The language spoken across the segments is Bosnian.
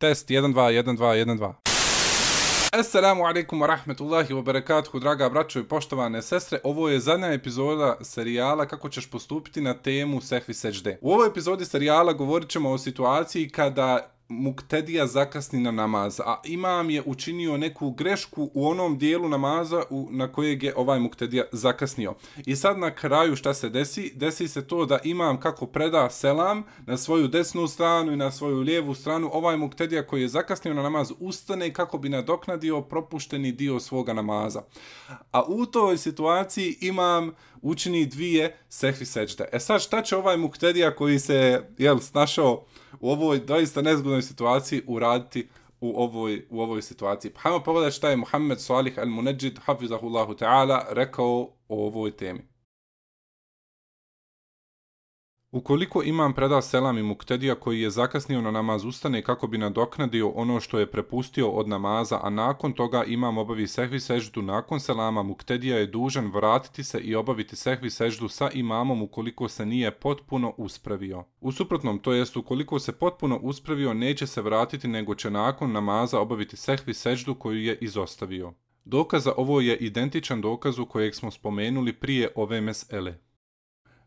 Test 1 2 1 2 1 2. Assalamu alaikum wa rahmetullahi wa barakatuhu, draga braćo i poštovane sestre. Ovo je zadnja epizoda serijala kako ćeš postupiti na temu Sehvi Seđde. U ovoj epizodi serijala govorit ćemo o situaciji kada muktedija zakasni na namaz, a imam je učinio neku grešku u onom dijelu namaza u, na kojeg je ovaj muktedija zakasnio. I sad na kraju šta se desi? Desi se to da imam kako preda selam na svoju desnu stranu i na svoju lijevu stranu, ovaj muktedija koji je zakasnio na namaz ustane kako bi nadoknadio propušteni dio svoga namaza. A u toj situaciji imam učini dvije sehvi seđde. E sad šta će ovaj muktedija koji se jel, snašao u ovoj doista nezgodnoj situaciji uraditi u ovoj, u ovoj situaciji. Pa hajmo pogledati šta je Muhammed Salih al-Munajjid, hafizahullahu ta'ala, rekao o ovoj temi. Ukoliko imam preda selam i muktedija koji je zakasnio na namaz ustane kako bi nadoknadio ono što je prepustio od namaza, a nakon toga imam obavi sehvi seždu nakon selama, muktedija je dužan vratiti se i obaviti sehvi seždu sa imamom ukoliko se nije potpuno uspravio. U suprotnom, to jest ukoliko se potpuno uspravio, neće se vratiti nego će nakon namaza obaviti sehvi seždu koju je izostavio. Dokaza ovo je identičan dokazu kojeg smo spomenuli prije ove mesele.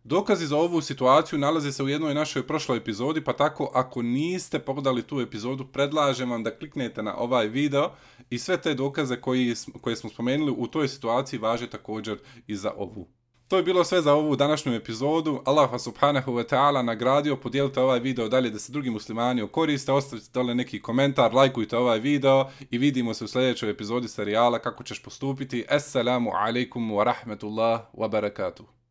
Dokazi za ovu situaciju nalaze se u jednoj našoj prošloj epizodi, pa tako ako niste pogledali tu epizodu, predlažem vam da kliknete na ovaj video i sve te dokaze koji, koje smo spomenuli u toj situaciji važe također i za ovu. To je bilo sve za ovu današnju epizodu. Allah vas subhanahu wa ta'ala nagradio. Podijelite ovaj video dalje da se drugi muslimani koriste. Ostavite dole neki komentar, lajkujte ovaj video i vidimo se u sljedećoj epizodi serijala kako ćeš postupiti. Assalamu alaikum wa rahmetullah wa barakatuh.